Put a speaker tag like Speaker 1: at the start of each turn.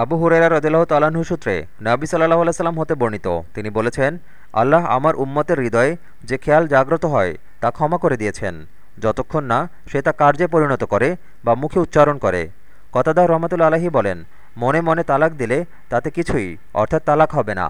Speaker 1: আবু হুরেরা রদেলাহ তালাহু সূত্রে নাবি সাল্লাহ আলাইসাল্লাম হতে বর্ণিত। তিনি বলেছেন, আল্লাহ আমার উম্মতের হৃদয়ে যে খেয়াল জাগ্রত হয়, তা ক্ষমা করে দিয়েছেন। যতক্ষণ না সে তা কার্যে পরিণত করে বা মুখে উচ্চারণ করে। কতাদা রহমতুল্লা আলাহি বলেন, মনে মনে তালাক দিলে তাতে কিছুই, অর্থাৎ তালাক হবে না।